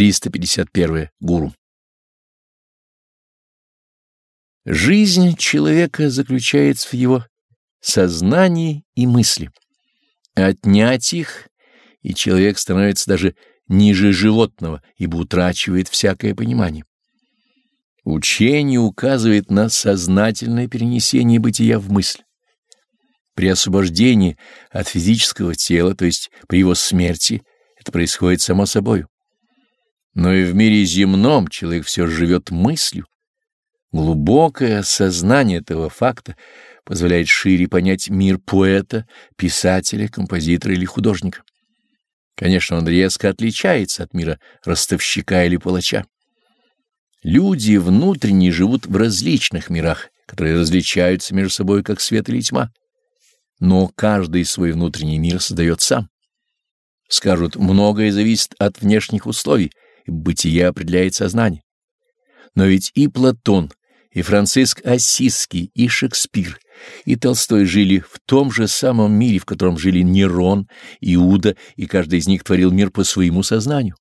351. Гуру. Жизнь человека заключается в его сознании и мысли. Отнять их, и человек становится даже ниже животного, ибо утрачивает всякое понимание. Учение указывает на сознательное перенесение бытия в мысль. При освобождении от физического тела, то есть при его смерти, это происходит само собою. Но и в мире земном человек все живет мыслью. Глубокое осознание этого факта позволяет шире понять мир поэта, писателя, композитора или художника. Конечно, он резко отличается от мира ростовщика или палача. Люди внутренне живут в различных мирах, которые различаются между собой как свет или тьма но каждый свой внутренний мир создает сам. Скажут, многое зависит от внешних условий, бытие определяет сознание. Но ведь и Платон, и Франциск Ассизский, и Шекспир, и Толстой жили в том же самом мире, в котором жили Нерон, Иуда, и каждый из них творил мир по своему сознанию.